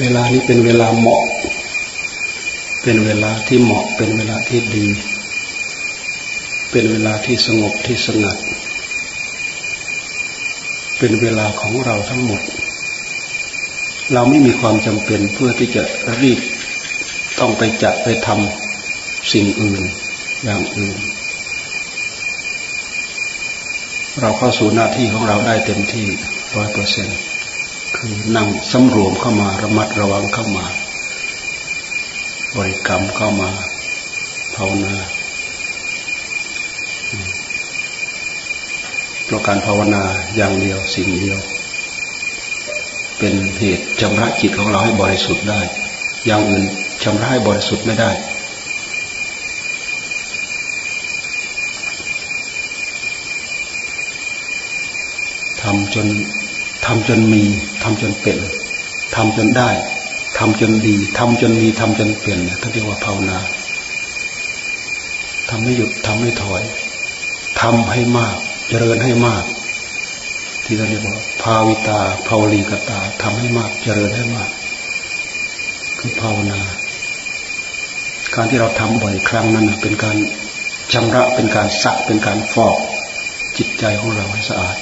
เวลานี้เป็นเวลาเหมาะ เป็นเวลาที่เหมาะ เป็นเวลาที่ดี เป็นเวลาที่สงบที่สงัด เป็นเวลาของเราทั้งหมด เราไม่มีความจำเป็นเพื่อที่จะรีบต้องไปจัดไปทำสิ่งอื่นอย่างอื่น เราเข้าสู่หน้าที่ของเราได้เต็มที่ร้อยเปอร์เซ็นต์ นั่งสำรวมเข้ามาระมัดระวังเข้ามา บริกรรมเข้ามาภาวนาเพราะการภาวนาอย่างเดียวสิ่งเดียว เป็นเหตุชำระจิตของเราให้บริสุทธิ์ได้ อย่างอื่นชำระให้บริสุทธิ์ไม่ได้ทำจน ทำจนมีทำจนเป็นทำจนได้ทำจนดีทำจนมีทำจนเปลี่ยนเนี่ยท่านเรียกว่าภาวนาทำให้หยุดทำให้ถอยทำให้มาก เจริญให้มาก ที่เราเรียกว่าภาวิตาภาวลีกตาทำให้มาก เจริญให้มาก คือภาวนา การที่เราทำบ่อยครั้งนั้นเป็นการชำระเป็นการสักเป็นการฟอกจิตใจของเราให้สะอาด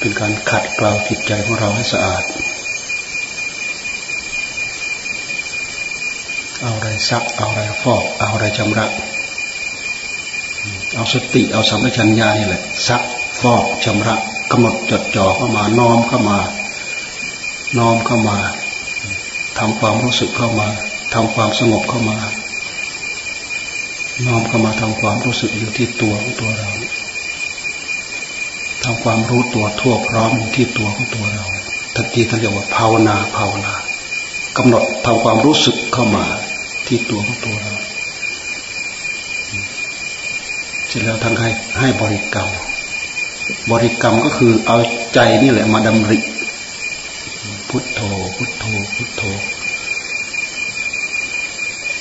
เป็นการขัดเกลาจิตใจของเราให้สะอาด เอาอะไรซัก เอาอะไรฟอก เอาอะไรชำระ เอาสติ เอาสัมปชัญญะนี่แหละ ซัก ฟอกชำระกำหนดจดจ่อเข้ามาน้อมเข้ามา น้อมเข้ามาทำความรู้สึกเข้ามาทำความสงบเข้ามา น้อมเข้ามาทำความรู้สึกอยู่ที่ตัวของตัวเรา ทำความรู้ตัวทั่วพร้อมที่ตัวของตัวเราทันทีท่านเรียกว่าภาวนาภาวนากำหนดทำความรู้สึกเข้ามาที่ตัวของตัวเราเสร็จแล้วท่านให้ให้บริกรรม บริกรรมก็คือเอาใจนี่แหละ มาดำริ พุทโธ พุทโธ พุทโธ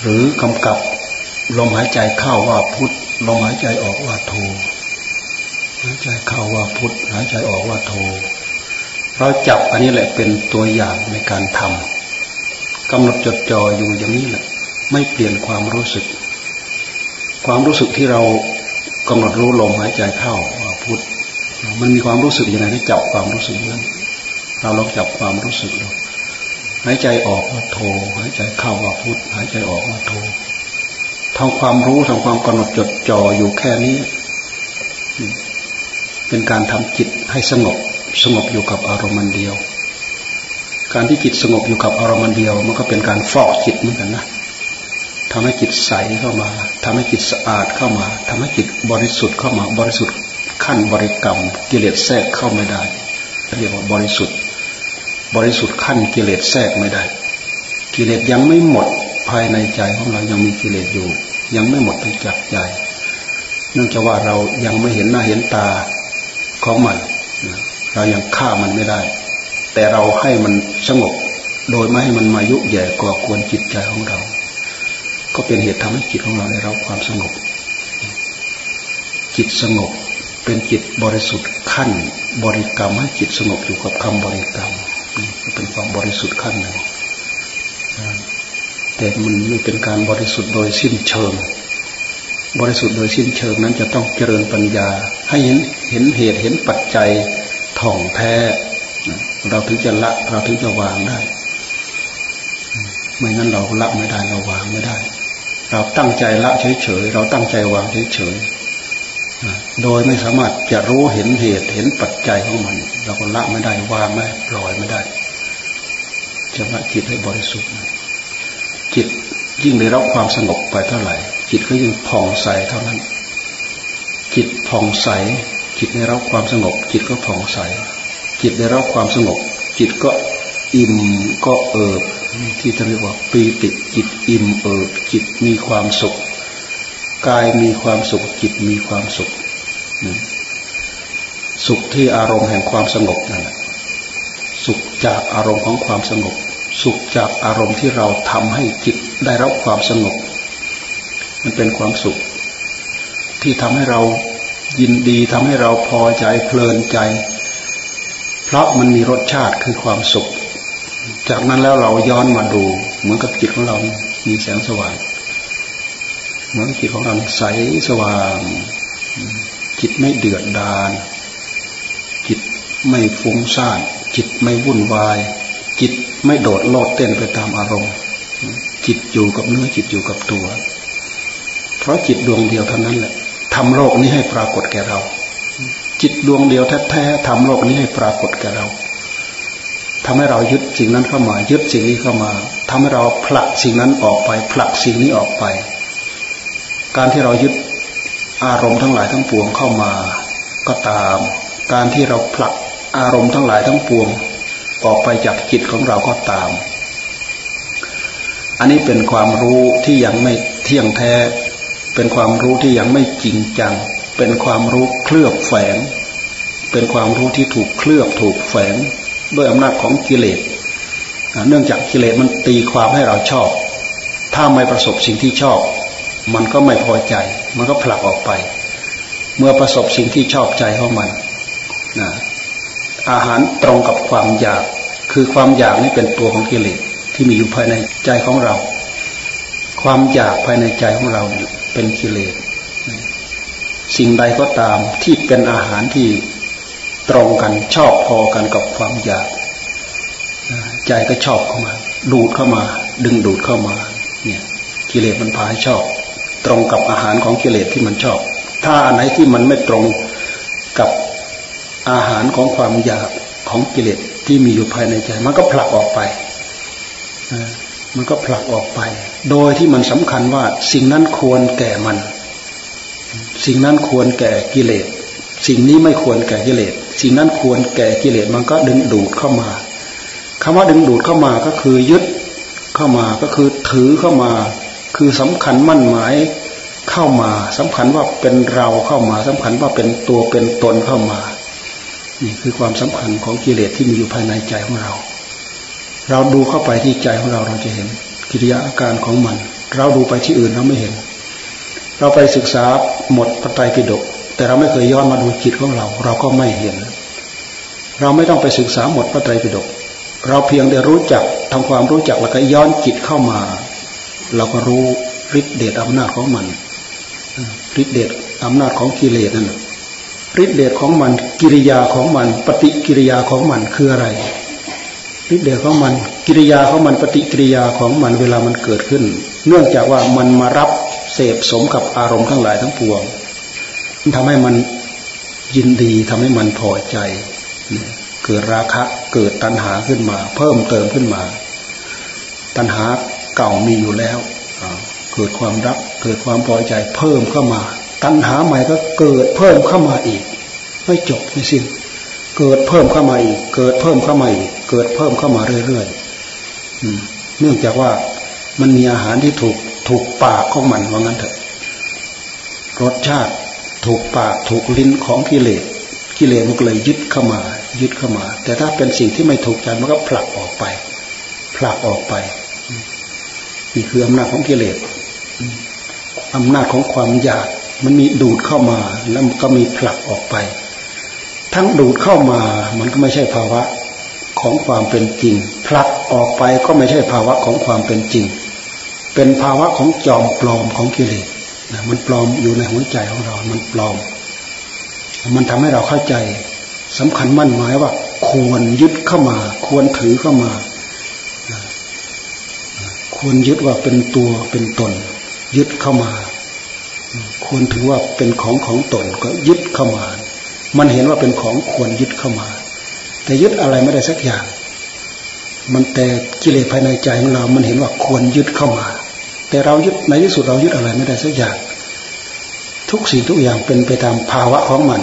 หรือกำกับลมหายใจเข้าว่าพุทลมหายใจออกว่าโธ หายใจเข้าว่าพุทหายใจออกว่าโทเราจับอันนี้แหละเป็นตัวอย่างในการทำกำหนดจดจ่ออยู่อย่างนี้แหละ ไม่เปลี่ยนความรู้สึก ความรู้สึกที่เรากำหนดรู้ลมหายใจเข้าว่าพุทมันมีความรู้สึกยังไงให้จับความรู้สึกนั้นเราลองจับความรู้สึกดูหายใจออกว่าโทหายใจเข้าว่าพุทหายใจออกว่าโททำความรู้ทำความกำหนดจดจ่ออยู่แค่นี้ เป็นการทำจิตให้สงบสงบอยู่กับอารมณ์เดียว การที่จิตสงบอยู่กับอารมณ์เดียว มันก็เป็นการฟอกจิตเหมือนกันนะทำให้จิตใสเข้ามาทำให้จิตสะอาดเข้ามาทำให้จิตบริสุทธิ์เข้ามาบริสุทธิ์ขั้นบริกรรม กิเลสแทรกเข้าไม่ได้เรียกว่าบริสุทธิ์ บริสุทธิ์ขั้นกิเลสแทรกไม่ได้ กิเลสยังไม่หมดภายในใจของเรายังมีกิเลสอยู่ ยังไม่หมดไปจากใจ เนื่องจากว่าเรายังไม่เห็นหน้าเห็นตา ของมันเรายังฆ่ามันไม่ได้ แต่เราให้มันสงบ โดยไม่ให้มันมายุแย่ก่อกวนจิตใจของเรา ก็เป็นเหตุทำให้จิตของเราได้รับความสงบ จิตสงบเป็นจิตบริสุทธิ์ขั้น บริกรรมให้จิตสงบอยู่กับคำบริกรรมเป็นความบริสุทธิ์ขั้นหนึ่งแต่มันไม่เป็นการบริสุทธิ์โดยสิ้นเชิง บริสุทธิ์โดยสิ้นเชิงนั้นจะต้องเจริญปัญญา ให้เห็น เห็นเหตุเห็นปัจจัยท่องแท้ เราถึงจะละเราถึงจะวางได้ ไม่งั้นเราละไม่ได้เราวางไม่ได้ เราตั้งใจละเฉยๆเราตั้งใจวางเฉยๆโดยไม่สามารถจะรู้เห็นเหตุเห็นปัจจัยของมัน เราก็ละไม่ได้วางไม่ปล่อยไม่ได้จะละจิตให้บริสุทธิ์จิตยิ่งได้รับความสงบไปเท่าไหร่ จิตก็ยิ่งผ่องใสเท่านั้น จิตผ่องใส จิตได้รับความสงบ จิตก็ผ่องใส จิตได้รับความสงบ จิตก็อิ่มก็เอิบที่เรียกว่าปีติจิตอิ่มเอิบจิตมีความสุขกายมีความสุขจิตมีความสุข สุขที่อารมณ์แห่งความสงบนั่นแหละสุขจากอารมณ์ของความสงบ สุขจากอารมณ์ที่เราทำให้จิตได้รับความสงบ มันเป็นความสุข ที่ทำให้เรา ยินดีทำให้เราพอใจเพลินใจ เพราะมันมีรสชาติคือความสุข จากนั้นแล้วเราย้อนมาดู เหมือนกับจิตของเรา มีแสงสว่าง เหมือนจิตของเราใสสว่าง จิตไม่เดือดดาลจิตไม่ฟุ้งซ่านจิตไม่วุ่นวาย จิตไม่โดดโลดเต้นไปตามอารมณ์ จิตอยู่กับเนื้อจิตอยู่กับตัว เพราะจิตดวงเดียวเท่านั้นแหละ ทำโลกนี้ให้ปรากฏแก่เรา จิตดวงเดียวแท้ๆทำโลกนี้ให้ปรากฏแก่เราทำให้เรายึดสิ่งนั้นเข้ามา ยึดสิ่งนี้เข้ามาทำให้เราผลักสิ่งนั้นออกไป ผลักสิ่งนี้ออกไป การที่เรายึดอารมณ์ทั้งหลายทั้งปวงเข้ามา ก็ตาม การที่เราผลักอารมณ์ทั้งหลายทั้งปวง ออกไปจากจิตของเราก็ตาม อันนี้เป็นความรู้ที่ยังไม่เที่ยงแท้ เป็นความรู้ที่ยังไม่จริงจัง เป็นความรู้เคลือบแฝง เป็นความรู้ที่ถูกเคลือบถูกแฝงด้วยอำนาจของกิเลส เนื่องจากกิเลสมันตีความให้เราชอบ ถ้าไม่ประสบสิ่งที่ชอบ มันก็ไม่พอใจ มันก็ผลักออกไป เมื่อประสบสิ่งที่ชอบใจของมันนะอาหารตรงกับความอยาก คือความอยากนี่เป็นตัวของกิเลสที่มีอยู่ภายในใจของเรา ความอยากภายในใจของเราเป็นกิเลสสิ่งใดก็ตามที่เป็นอาหารที่ตรงกันชอบพอกันกับความอยาก ใจก็ชอบเข้ามา ดูดเข้ามา ดึงดูดเข้ามา เนี่ยกิเลสมันพาให้ชอบ ตรงกับอาหารของกิเลสที่มันชอบ ถ้าอันไหนที่มันไม่ตรงกับอาหารของความอยากของกิเลสที่มีอยู่ภายในใจ มันก็ผลักออกไป มันก็ผลักออกไป โดยที่มันสำคัญว่าสิ่งนั้นควรแก่มัน สิ่งนั้นควรแก่กิเลส สิ่งนี้ไม่ควรแก่กิเลส สิ่งนั้นควรแก่กิเลสมันก็ดึงดูดเข้ามาคำว่าดึงดูดเข้ามาก็คือยึดเข้ามาก็คือถือเข้ามา คือสำคัญมั่นหมายเข้ามาสำคัญว่าเป็นเราเข้ามาสำคัญว่าเป็นตัวเป็นตนเข้ามา นี่คือความสำคัญของกิเลสที่มีอยู่ภายในใจของเรา เราดูเข้าไปที่ใจของเราเราจะเห็นกิริยาอาการของมัน เราดูไปที่อื่นเราไม่เห็น เราไปศึกษาหมดพระไตรปิฎกแต่เราไม่เคยย้อนมาดูจิตของเรา เราก็ไม่เห็น เราไม่ต้องไปศึกษาหมดพระไตรปิฎกเราเพียงได้รู้จักทำความรู้จักแล้วก็ย้อนจิตเข้ามา เราก็รู้ฤทธิเดชอำนาจของมันฤทธิเดชอำนาจของกิเลสนั่นฤทธิเดชของมัน กิริยาของมัน ปฏิกิริยาของมันคืออะไร ฤทธิเดชของมัน กิริยาของมันปฏิกิริยาของมันเวลามันเกิดขึ้น เนื่องจากว่ามันมารับเสพสมกับอารมณ์ทั้งหลายทั้งปวงทำให้มันยินดีทำให้มันพอใจ เกิดราคะเกิดตัณหาขึ้นมา เพิ่มเติมขึ้นมา ตัณหาเก่ามีอยู่แล้วเกิดความรัก เกิดความพอใจ เพิ่มเข้ามา ตัณหาใหม่ก็เกิดเพิ่มเข้ามาอีก ไม่จบไม่สิ้น เกิดเพิ่มเข้ามาอีก เกิดเพิ่มเข้ามาอีก เกิดเพิ่มเข้ามาเรื่อยๆเนื่องจากว่ามันมีอาหารที่ถูกถูกปากของมันว่างั้นเถอะ รสชาติถูกปากถูกลิ้นของกิเลสกิเลสมันก็เลยยึดเข้ามา ยึดเข้ามา แต่ถ้าเป็นสิ่งที่ไม่ถูกใจมันก็ผลักออกไป ผลักออกไปนี่คืออำนาจของกิเลสอำนาจของความอยาก มันมีดูดเข้ามา แล้วก็มีผลักออกไป ทั้งดูดเข้ามามันก็ไม่ใช่ภาวะของความเป็นจริง ผลักออกไปก็ไม่ใช่ภาวะของความเป็นจริง เป็นภาวะของจอมปลอมของกิเลสนะมันปลอมอยู่ในหัวใจของเรา มันปลอม มันทำให้เราเข้าใจสำคัญมั่นหมายว่า ควรยึดเข้ามา ควรถือเข้ามา ควรยึดว่าเป็นตัวเป็นตน ยึดเข้ามา ควรถือว่าเป็นของของตนก็ยึดเข้ามา มันเห็นว่าเป็นของควรยึดเข้ามา แต่ยึดอะไรไม่ได้สักอย่าง มันแต่กิเลสภายในใจของเรา มันเห็นว่าควรยึดเข้ามา แต่เรายึดในที่สุดเรายึดอะไรไม่ได้สักอย่าง ทุกสิ่งทุกอย่างเป็นไปตามภาวะของมัน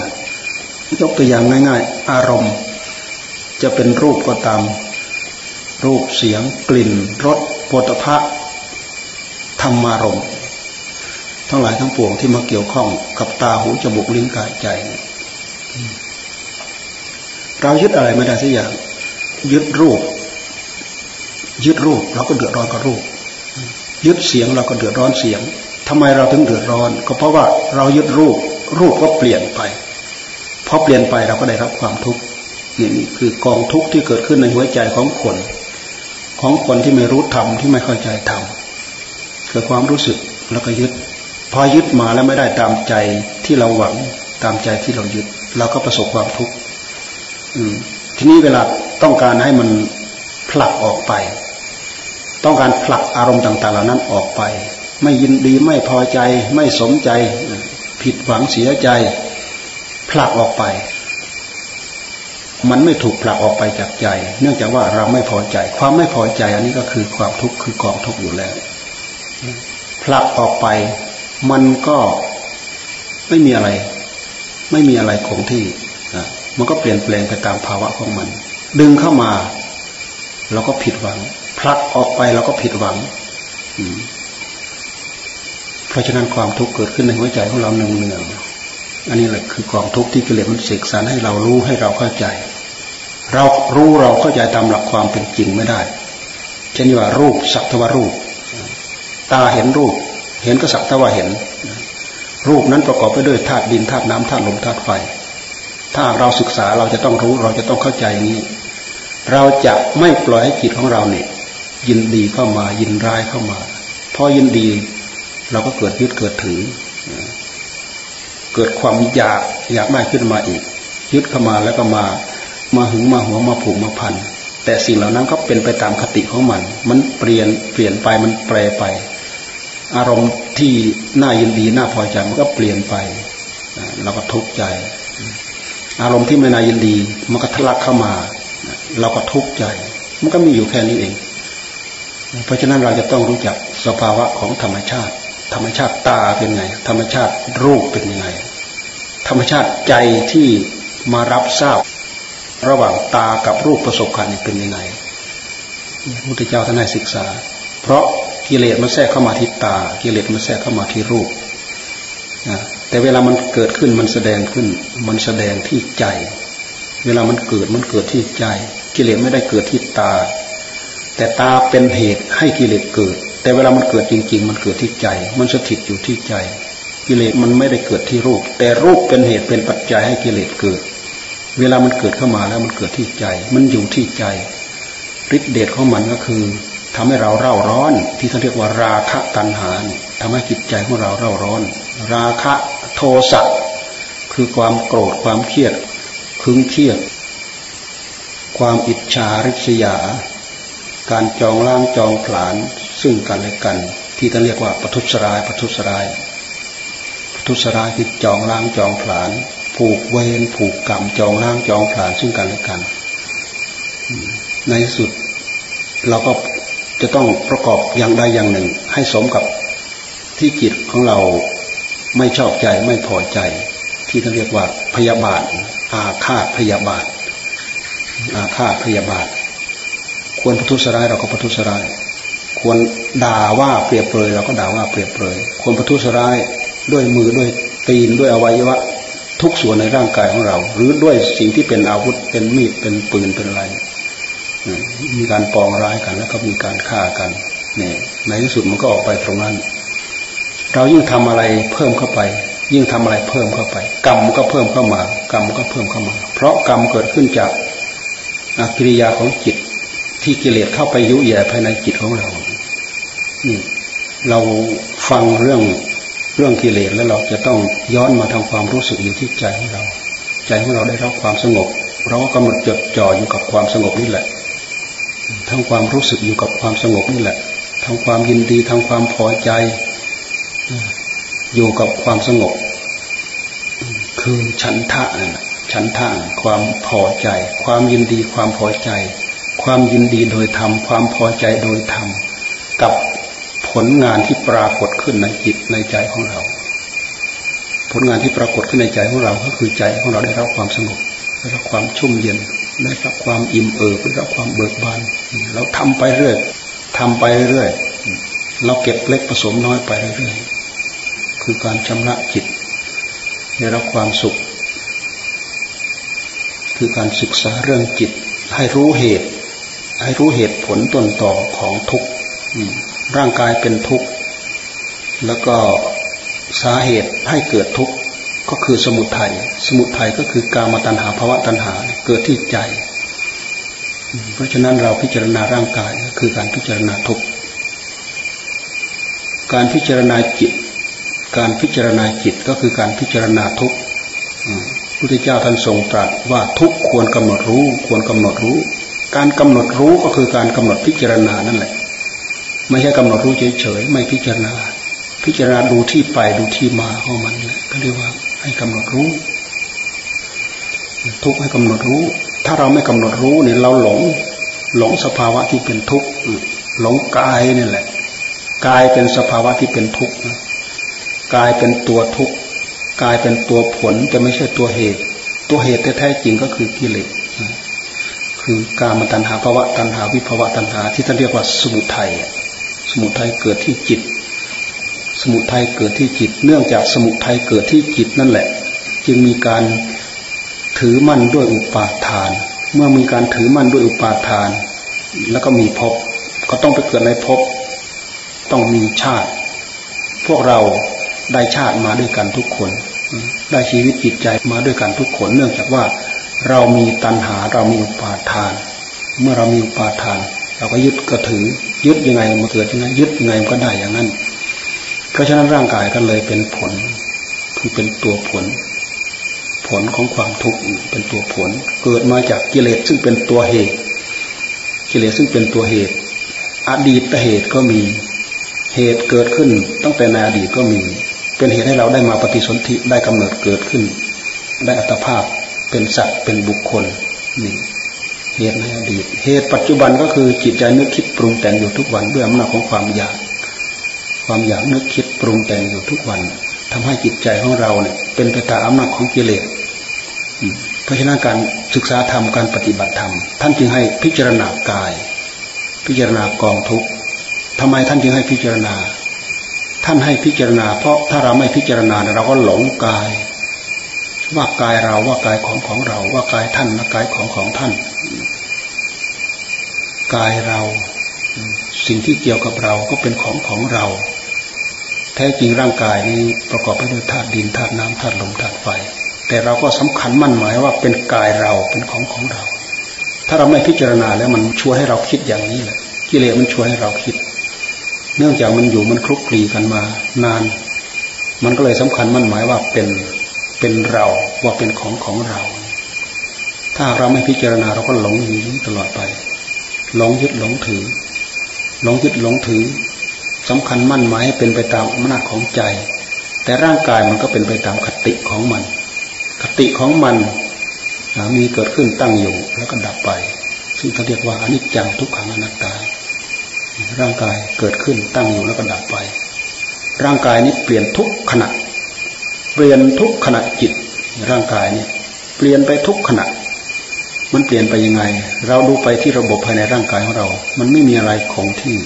ยกตัวอย่างง่าย ๆ อารมณ์ จะเป็นรูปก็ตาม รูปเสียง กลิ่นรสโผฏฐะธรรมารมณ์ทั้งหลายทั้งปวงที่มาเกี่ยวข้องกับตาหูจมูกลิ้นกายใจเรายึดอะไรไม่ได้สักอย่าง ยึดรูป ยึดรูปเราก็เดือดร้อนกับรูป ยึดเสียงเราก็เดือดร้อนเสียงทำไมเราถึงเดือดร้อน ก็เพราะว่าเรายึดรูป รูปก็เปลี่ยนไปพอเปลี่ยนไปเราก็ได้รับความทุกข์นี่คือกองทุกข์ที่เกิดขึ้นในหัวใจของคน ของคนที่ไม่รู้ธรรมที่ไม่เข้าใจธรรมเกิดความรู้สึกแล้วก็ยึด พอยึดมาแล้วไม่ได้ตามใจที่เราหวังตามใจที่เรายึด เราก็ประสบความทุกข์ ทีนี้เวลาต้องการให้มันผลักออกไป ต้องการผลักอารมณ์ต่าง ๆ เหล่านั้นออกไป ไม่ยินดีไม่พอใจ ไม่สมใจ ผิดหวังเสียใจ ผลักออกไป มันไม่ถูกผลักออกไปจากใจ เนื่องจากว่าเราไม่พอใจ ความไม่พอใจ อันนี้ก็คือความทุกข์คือกองทุกข์อยู่แล้วผลักออกไป มันก็ไม่มีอะไร ไม่มีอะไรคงที่ มันก็เปลี่ยนแปลงไปตามภาวะของมัน ดึงเข้ามาเราก็ผิดหวังผลักออกไปเราก็ผิดหวังเพราะฉะนั้นความทุกข์เกิดขึ้นในหัวใจของเราเนืองๆอันนี้แหละคือความทุกข์ที่กิเลสมันเสกสรรให้เรารู้ให้เราเข้าใจ เรารู้เราเข้าใจตามหลักความเป็นจริงไม่ได้เช่นว่ารูปสักทวารูป ตาเห็นรูป เห็นก็สักทว่าเห็น รูปนั้นประกอบไปด้วยธาตุดินธาตุน้ำธาตุลมธาตุไฟ ถ้าเราศึกษาเราจะต้องรู้เราจะต้องเข้าใจนี้ เราจะไม่ปล่อยให้จิตของเราเนี่ย ยินดีเข้ามายินร้ายเข้ามาพอยินดี เราก็เกิดยึดเกิดถือ เกิดความอยากอยากมากขึ้นมาอีก ยึดเข้ามาแล้วก็มา มาหึงมาหัวมาผูกมาพันแต่สิ่งเหล่านั้นก็เป็นไปตามคติของมัน มันเปลี่ยนเปลี่ยนไปมันแปรไป อารมณ์ที่น่ายินดีน่าพอใจมันก็เปลี่ยนไปเราก็ทุกข์ใจ อารมณ์ที่ไม่น่ายินดี มันก็ทะลักเข้ามา เราก็ทุกข์ใจ มันก็มีอยู่แค่นี้เอง เพราะฉะนั้นเราจะต้องรู้จักสภาวะของธรรมชาติ ธรรมชาติตาเป็นไง ธรรมชาติรูปเป็นยังไง ธรรมชาติใจที่มารับทราบ ระหว่างตากับรูปประสบการณ์เป็นยังไงพระพุทธเจ้าท่านให้ศึกษา เพราะกิเลสมันแทรกเข้ามาที่ตา กิเลสมันแทรกเข้ามาที่รูป แต่เวลามันเกิดขึ้นมันแสดงขึ้น มันแสดงที่ใจ เวลามันเกิดมันเกิดที่ใจ กิเลสไม่ได้เกิดที่ตา แต่ตาเป็นเหตุให้กิเลสเกิด แต่เวลามันเกิดจริง ๆ มันเกิดที่ใจ มันสถิตอยู่ที่ใจ กิเลสมันไม่ได้เกิดที่รูป แต่รูปเป็นเหตุเป็นปัจจัยให้กิเลสเกิด เวลามันเกิดเข้ามาแล้วมันเกิดที่ใจ มันอยู่ที่ใจฤทธิเดชของมันก็คือทำให้เราเร่าร้อน ที่เขาเรียกว่าราคะตัณหาทำให้จิตใจของเราเร่าร้อน ราคะ โทสะคือความโกรธความเครียดคึงเครียด ความอิจฉาริษยา การจองล่างจองผลานซึ่งกันและกัน ที่ท่านเรียกว่าปทุสรายปทุสรายปทุสรายคือจองล่างจองผลาน ผูกเวรผูกกรรมจองล่างจองผลานซึ่งกันและกัน ในสุดเราก็จะต้องประกอบอย่างใดอย่างหนึ่ง ให้สมกับที่จิตของเรา ไม่ชอบใจไม่พอใจ ที่ท่าเรียกว่าพยาบาท อาฆาตพยาบาท อาฆาตพยาบาท ควรประทุษร้ายเราก็ประทุษร้าย ควรด่าว่าเปรียบเปรยเราก็ด่าว่าเปรียบเปรยควรประทุษร้ายด้วยมือด้วยตีนด้วยอวัยวะทุกส่วนในร่างกายของเรา หรือด้วยสิ่งที่เป็นอาวุธเป็นมีดเป็นปืนเป็นอะไรมีการปองร้ายกันแล้วก็มีการฆ่ากันเนี่ยในที่สุดมันก็ออกไปตรงนั้น เรายิ่งทำอะไรเพิ่มเข้าไป ยิ่งทำอะไรเพิ่มเข้าไป กรรมก็เพิ่มเข้ามา กรรมก็เพิ่มเข้ามา เพราะกรรมเกิดขึ้นจากกิริยาของจิต ที่กิเลสเข้าไปยุแย่ภายในจิตของเรานี่เราฟังเรื่องเรื่องกิเลสแล้วเราจะต้องย้อนมาทำความรู้สึกอยู่ที่ใจของเรา ใจของเราได้รับความสงบ เราก็กำหนดจดจ่ออยู่กับความสงบนี่แหละทำความรู้สึกอยู่กับความสงบนี่แหละทำความยินดีทำความพอใจ อยู่กับความสงบ คือฉันทะนั่นฉันทะความพอใจ ความยินดีความพอใจ ความยินดีโดยธรรมความพอใจโดยธรรมกับผลงานที่ปรากฏขึ้นในจิตในใจของเรา ผลงานที่ปรากฏขึ้นในใจของเราก็คือใจของเราได้รับความสงบได้รับความชุ่มเย็นได้รับความอิ่มเอิบได้รับความเบิกบานเราทำไปเรื่อยทำไปเรื่อยเราเก็บเล็กผสมน้อยไปเรื่อย คือการชำระจิตได้รับความสุข คือการศึกษาเรื่องจิต ให้รู้เหตุ ให้รู้เหตุผลต้นต่อของทุกข์ร่างกายเป็นทุกข์แล้วก็สาเหตุให้เกิดทุกข์ก็คือสมุทัยสมุทัยก็คือกามตัณหาภาวะตัณหาเกิดที่ใจ เพราะฉะนั้นเราพิจารณาร่างกายคือการพิจารณาทุกข์การพิจารณาจิต การพิจารณาจิตก็คือการพิจารณาทุกพุทธเจ้าท่านทรงตรัสว่าทุกควรกำหนดรู้ควรกำหนดรู้ การกำหนดรู้ก็คือการกำหนดพิจารณานั่นแหละ ไม่ใช่กำหนดรู้เฉยๆไม่พิจารณา พิจารณาดูที่ไปดูที่มาของมันแหละก็เรียกว่าให้กำหนดรู้ ทุกให้กำหนดรู้ ถ้าเราไม่กำหนดรู้เนี่ยเราหลง หลงสภาวะที่เป็นทุกข์หลงกายนี่แหละกายเป็นสภาวะที่เป็นทุกข์ กลายเป็นตัวทุกข์กลายเป็นตัวผลแต่ไม่ใช่ตัวเหตุ ตัวเหตุแท้จริงก็คือกิเลสคือการมตัณหาภาวะตัณหาวิภาวะตัณหา ที่ท่านเรียกว่าสมุทัยสมุทัยเกิดที่จิต สมุทัยเกิดที่จิต เนื่องจากสมุทัยเกิดที่จิตนั่นแหละ จึงมีการถือมั่นด้วยอุปาทาน เมื่อมีการถือมั่นด้วยอุปาทาน แล้วก็มีภพก็ต้องไปเกิดในภพต้องมีชาติ พวกเรา ได้ชาติมาด้วยกันทุกคน ได้ชีวิตจิตใจมาด้วยกันทุกคน เนื่องจากว่าเรามีตัณหาเรามีอุปาทาน เมื่อเรามีอุปาทาน เราก็ยึดก็ถือ ยึดยังไงมันเกิดยังไงยึดยังไงมันก็ได้อย่างนั้น เพราะฉะนั้นร่างกายก็เลยเป็นผล คือเป็นตัวผล ผลของความทุกข์เป็นตัวผล เกิดมาจากกิเลสซึ่งเป็นตัวเหตุ กิเลสซึ่งเป็นตัวเหตุ อดีตเหตุก็มี เหตุเกิดขึ้นตั้งแต่ในอดีตก็มี เป็นเหตุให้เราได้มาปฏิสนธิได้กำเนิดเกิดขึ้น ได้อัตภาพเป็นสัตว์เป็นบุคคลนี่เหตุในอดีตเหตุปัจจุบันก็คือจิตใจนึกคิดปรุงแต่งอยู่ทุกวันด้วยอำนาจของความอยาก ความอยากนึกคิดปรุงแต่งอยู่ทุกวันทำให้จิตใจของเราเนี่ย เป็นไปตามอำนาจของกิเลสเพราะฉะนั้นการศึกษาธรรมการปฏิบัติธรรม ท่านจึงให้พิจารณากาย พิจารณากองทุกข์ทำไมท่านจึงให้พิจารณา ท่านให้พิจารณา เพราะถ้าเราไม่พิจารณาเราก็หลงกาย ว่ากายเราว่ากายของของเรา ว่ากายท่านว่ากายของของท่าน กายเรา สิ่งที่เกี่ยวกับเราก็เป็นของของเรา แท้จริงร่างกายนี้ประกอบไปด้วยธาตุดินธาตุน้ำธาตุลมธาตุไฟแต่เราก็สำคัญมั่นหมายว่าเป็นกายเราเป็นของของเรา ถ้าเราไม่พิจารณาแล้วมันช่วนให้เราคิดอย่างนี้แหละกิเลสมันช่วนให้เราคิด เนื่องจากมันอยู่มันคลุกคลีกันมานาน มันก็เลยสำคัญมั่นหมายว่าเป็นเป็นเราว่าเป็นของของเรา ถ้าเราไม่พิจารณาเราก็หลงอยู่ตลอดไปหลงยึดหลงถือหลงยึดหลงถือสำคัญมั่นหมายให้เป็นไปตามอำนาจของใจ แต่ร่างกายมันก็เป็นไปตามคติของมัน คติของมันมีเกิดขึ้นตั้งอยู่แล้วก็ดับไป ซึ่งเขาเรียกว่าอนิจจังทุกขังอนัตตา ร่างกายเกิดขึ้นตั้งอยู่แล้วก็ดับไป ร่างกายนี้เปลี่ยนทุกขณะ เปลี่ยนทุกขณะจิต ร่างกายนี้เปลี่ยนไปทุกขณะ มันเปลี่ยนไปยังไง เราดูไปที่ระบบภายในร่างกายของเรา มันไม่มีอะไรคงที่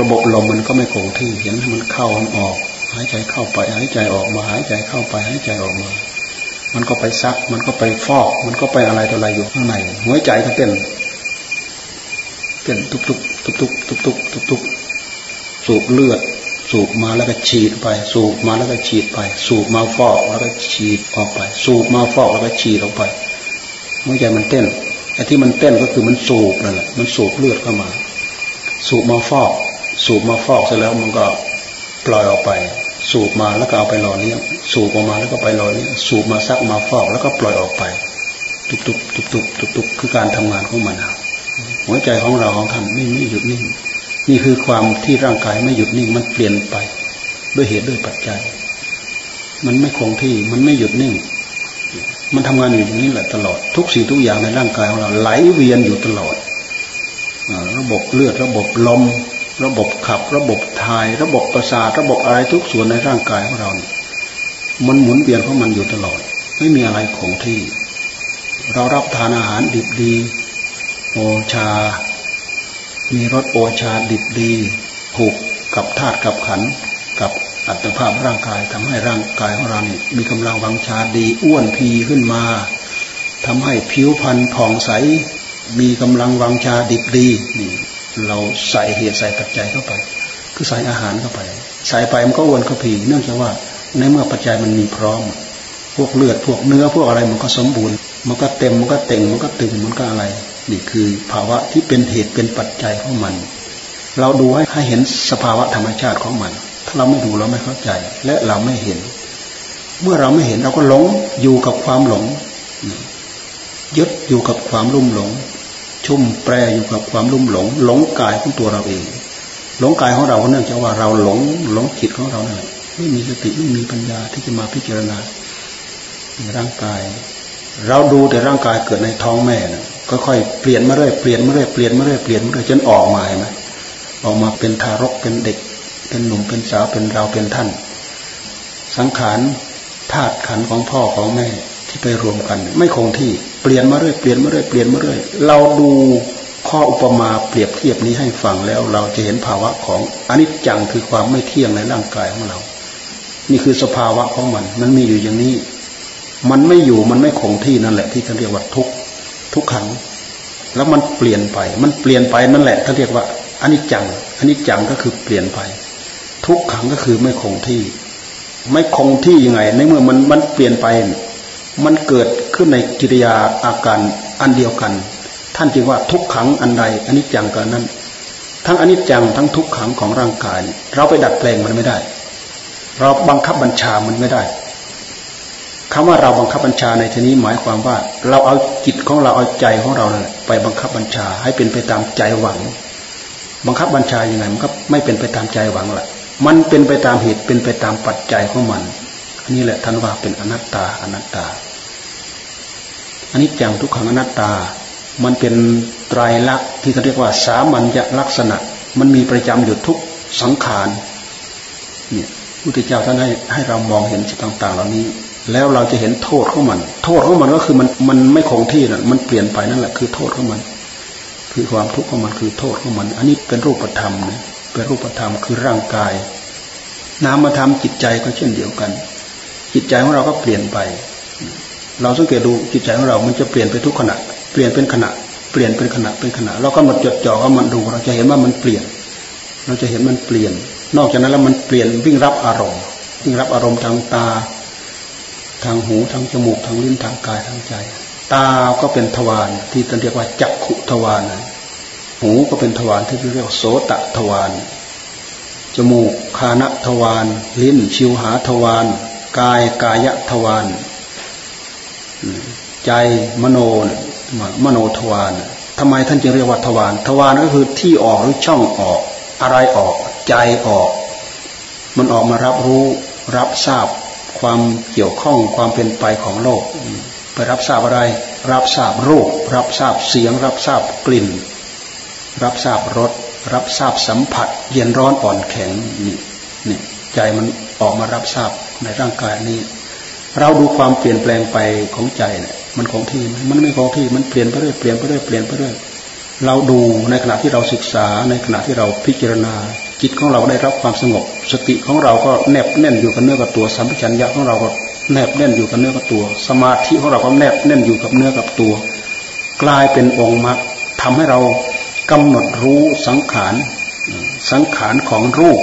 ระบบลมมันก็ไม่คงที่เห็นมันเข้ามันออก หายใจเข้าไปหายใจออกมาหายใจเข้าไปหายใจออกมา มันก็ไปซัก มันก็ไปฟอก มันก็ไปอะไรต่ออะไรอยู่ข้างในหัวใจก็เต้นเต้นทุก ๆตุบตุบตุบตุบตุบตุบสูบเลือด สูบมาแล้วก็ฉีดไป สูบมาแล้วก็ฉีดไป สูบมาฟอกแล้วก็ฉีดออกไป สูบมาฟอกแล้วก็ฉีดออกไปหัวใจมันเต้นไอ้ที่มันเต้นก็คือมันสูบนั่นแหละมันสูบเลือดเข้ามา สูบมาฟอก สูบมาฟอกเสร็จแล้วมันก็ปล่อยออกไปสูบมาแล้วก็เอาไปหล่อเลี้ยงสูบออกมาแล้วก็ไปหล่อเลี้ยงสูบมาซักมาฟอกแล้วก็ปล่อยออกไป ตุบตุบตุบตุบตุบตุบคือการทำงานของมันครับ หัวใจของเราของท่านไม่ไม่หยุดนิ่งนี่คือความที่ร่างกายไม่หยุดนิ่งมันเปลี่ยนไป ด้วยเหตุด้วยปัจจัย มันไม่คงที่มันไม่หยุดนิ่ง มันทำงานอยู่อย่างนี้แหละตลอด ทุกสิ่งทุกอย่างในร่างกายของเราไหลเวียนอยู่ตลอดระบบเลือดระบบลม ระบบขับ ระบบถ่าย ระบบประสาทระบบอะไรทุกส่วนในร่างกายของเราเนี่ยมันหมุนเวียนของมันอยู่ตลอด ไม่มีอะไรคงที่ เรารับทานอาหารดิบดี โอชา มีรสโอชาดิบดีผูกกับธาตุกับขันกับอัตภาพร่างกายทำให้ร่างกายของเราเนี่ยมีกำลังวังชาดีอ้วนพีขึ้นมาทำให้ผิวพรรณผ่องใส มีกำลังวังชาดิบดีนี่เราใส่เหตุใส่ปัจจัยเข้าไป คือใส่อาหารเข้าไป ใส่ไปมันก็อ้วนก็พีเนื่องจากว่าในเมื่อปัจจัยมันมีพร้อม พวกเลือดพวกเนื้อพวกอะไรมันก็สมบูรณ์ มันก็เต็มมันก็เต่งมันก็ตึงมันก็อะไร นี่คือภาวะที่เป็นเหตุเป็นปัจจัยของมัน เราดูให้ให้เห็นสภาวะธรรมชาติของมัน ถ้าเราไม่ดูเราไม่เข้าใจ และเราไม่เห็น เมื่อเราไม่เห็นเราก็หลงอยู่กับความหลงยึดอยู่กับความลุ่มหลง ชุ่มแปรอยู่กับความลุ่มหลง หลงกายของตัวเราเอง หลงกายของเราเนื่องจากว่าเราหลงหลงจิตของเราเนี่ยไม่มีสติไม่มีปัญญาที่จะมาพิจารณาร่างกาย เราดูแต่ร่างกายเกิดในท้องแม่นะ ค่อยๆเปลี่ยนมาเรื่อยเปลี่ยนมาเรื่อยเปลี่ยนมาเรื่อยเปลี่ยนมาเรื่อยจนออกมาเห็นไหมออกมาเป็นทารกเป็นเด็ก เป็นหนุ่มเป็นสาวเป็นเราเป็นท่าน สังขารธาตุขันของพ่อของแม่ที่ไปรวมกัน ไม่คงที่เปลี่ยนมาเรื่อยเปลี่ยนมาเรื่อยเปลี่ยนมาเรื่อยเราดูข้ออุปมาเปรียบเทียบนี้ให้ฟังแล้วเราจะเห็นภาวะของอนิจจังคือความไม่เที่ยงในร่างกายของเรา นี่คือสภาวะของมัน มันมีอยู่อย่างนี้ มันไม่อยู่มันไม่คงที่นั่นแหละที่เขาเรียกว่าทุก ทุกขัง แล้วมันเปลี่ยนไป มันเปลี่ยนไปนั่นแหละเขาเรียกว่าอนิจจังอนิจจังก็คือเปลี่ยนไป ทุกขังก็คือไม่คงที่ ไม่คงที่ยังไง ในเมื่อมันมันเปลี่ยนไป มันเกิดขึ้นในกิริยาอาการอันเดียวกัน ท่านจึงว่าทุกขังอันใดอนิจจังกันนั้น ทั้งอนิจจังทั้งทุกขังของร่างกาย เราไปดัดแปลงมันไม่ได้ เราบังคับบัญชามันไม่ได้ คำว่าเราบังคับบัญชาในที่นี้หมายความว่า เราเอาจิตของเราเอาใจของเราเนี่ยไปบังคับบัญชาให้เป็นไปตามใจหวัง บังคับบัญชาอย่างไงมันก็ไม่เป็นไปตามใจหวังละมันเป็นไปตามเหตุเป็นไปตามปัจจัยของมันอันนี้แหละท่านว่าเป็นอนัตตาอนัตตาอันนี้จังทุกขังอนัตตา มันเป็นไตรลักษณ์ที่เขาเรียกว่า สามัญลักษณะ มันมีประจำอยู่ทุกสังขารเนี่ยพุทธเจ้าท่านให้ให้เรามองเห็นสิ่งต่าง ๆ เหล่านี้ แล้วเราจะเห็นโทษของมัน โทษของมันก็คือมันมันไม่คงที่นะมันเปลี่ยนไปนั่นแหละคือโทษของมัน คือความทุกข์ของมันคือโทษของมัน อันนี้เป็นรูปธรรมนะเป็นรูปธรรมคือร่างกาย นามธรรมจิตใจก็เช่นเดียวกัน จิตใจของเราก็เปลี่ยนไป เราสังเกตดูจิตใจของเรา มันจะเปลี่ยนไปทุกขณะ เปลี่ยนเป็นขณะ เปลี่ยนเป็นขณะเป็นขณะ เราก็มาจดจ่อกับมันดู เราจะเห็นว่ามันเปลี่ยน เราจะเห็นมันเปลี่ยน นอกจากนั้นแล้วมันเปลี่ยนวิ่งรับอารมณ์วิ่งรับอารมณ์ทางตา ทางหูทางจมูกทางลิ้นทางกายทางใจ ตาก็เป็นทวารที่เรียกว่าจักขุทวารหูก็เป็นทวารที่เรียกโสตทวารจมูกคานทวารลิ้นชิวหาทวารกายกายะทวารใจมโนมโนทวารทำไมท่านจึงเรียกว่าทวารทวารก็คือที่ออกหรือช่องออก อะไรออก ใจออก มันออกมารับรู้รับทราบ ความเกี่ยวข้องความเป็นไปของโลกไปรับทราบอะไร รับทราบรูป รับทราบเสียง รับทราบกลิ่น รับทราบรสรับทราบสัมผัส เย็นร้อนอ่อนแข็งนี่นี่ใจมันออกมารับทราบในร่างกายนี้ เราดูความเปลี่ยนแปลงไปของใจเนี่ยมันคงที่มันไม่คงที่มันเปลี่ยนไปเรื่อยเปลี่ยนไปเรื่อยเปลี่ยนไปเรื่อย เราดูในขณะที่เราศึกษาในขณะที่เราพิจารณา จิตของเราได้รับความสงบ สติของเราก็แนบแน่นอยู่กับเนื้อกับตัวสัมปชัญญะของเราก็แนบแน่นอยู่กับเนื้อกับตัว สมาธิของเราก็แนบแน่นอยู่กับเนื้อกับตัว กลายเป็นองค์มรรคทำให้เรากำหนดรู้สังขารสังขารของรูป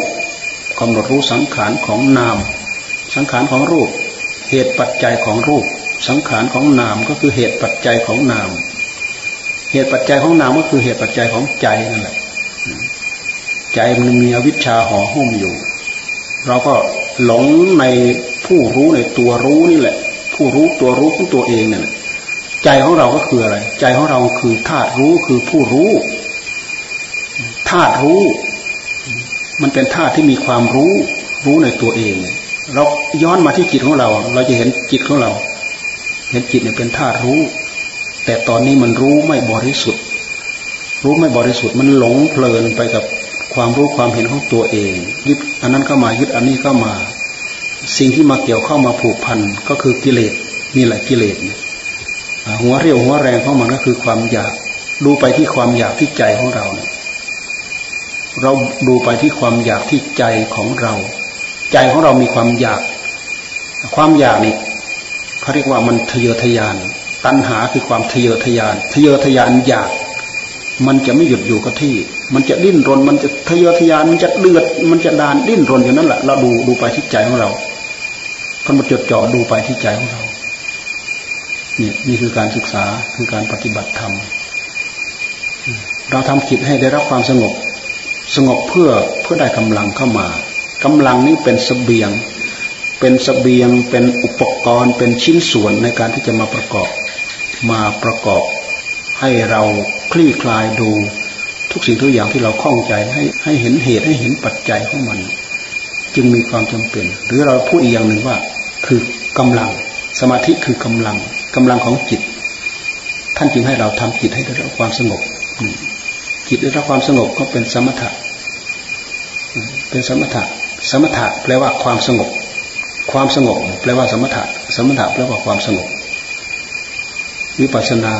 กำหนดรู้สังขารของนาม สังขารของรูป เหตุปัจจัยของรูป สังขารของนามก็คือเหตุปัจจัยของนาม เหตุปัจจัยของนามก็คือเหตุปัจจัยของใจนั่นแหละใจมันมีอวิชชาห่อหุ้มอยู่ เราก็หลงในผู้รู้ในตัวรู้นี่แหละ ผู้รู้ตัวรู้ของตัวเองเนี่ยใจของเราก็คืออะไร ใจของเราคือธาตุรู้คือผู้รู้ธาตุรู้ มันเป็นธาตุที่มีความรู้ รู้ในตัวเองเราย้อนมาที่จิตของเรา เราจะเห็นจิตของเรา เห็นจิตเนี่ยเป็นธาตุรู้ แต่ตอนนี้มันรู้ไม่บริสุทธิ์ รู้ไม่บริสุทธิ์มันหลงเพลินไปกับความรู้ความเห็นของตัวเอง ยึดอันนั้นเข้ามายึดอันนี้เข้ามา สิ่งที่มาเกี่ยวเข้ามาผูกพันก็คือกิเลสนี่แหละกิเลสหัวเรียวหัวแรงของมันก็คือความอยากดูไปที่ความอยากที่ใจของเราเนี่ยเราดูไปที่ความอยากที่ใจของเรา ใจของเรามีความอยาก ความอยากนี่เขาเรียกว่ามันทะเยอทะยาน ตัณหาคือความทะเยอทะยานทะเยอทะยานอยาก มันจะไม่หยุดอยู่กับที่ มันจะดิ้นรน มันจะทะเยอทะยาน มันจะเดือด มันจะดานดิ้นรนอยู่นั่นแหละ เราดูดูไปที่ใจของเราท่านมาจดจ่อดูไปที่ใจของเรา นี่นี่คือการศึกษาคือการปฏิบัติธรรม เราทำจิตให้ได้รับความสงบ สงบเพื่อเพื่อได้กำลังเข้ามากำลังนี้เป็นสเสบียง เป็นสเสบียง เป็นอุปกรณ์ เป็นชิ้นส่วนในการที่จะมาประกอบ มาประกอบ ให้เราคลี่คลายดูทุกสิ่งทุกอย่างที่เราคล้องใจให้ให้เห็นเหตุให้เห็นปัจจัยของมัน จึงมีความจำเป็น หรือเราพูดอีกอย่างหนึ่งว่า คือกำลังสมาธิคือกำลังกำลังของจิต ท่านจึงให้เราทำจิตให้ได้รับความสงบจิตได้รับความสงบก็เป็นสมถะเป็นสมถะสมถะแปลว่าความสงบ ความสงบ แปลว่าสมถะสมถะแปลว่าความสงบ วิปัสนา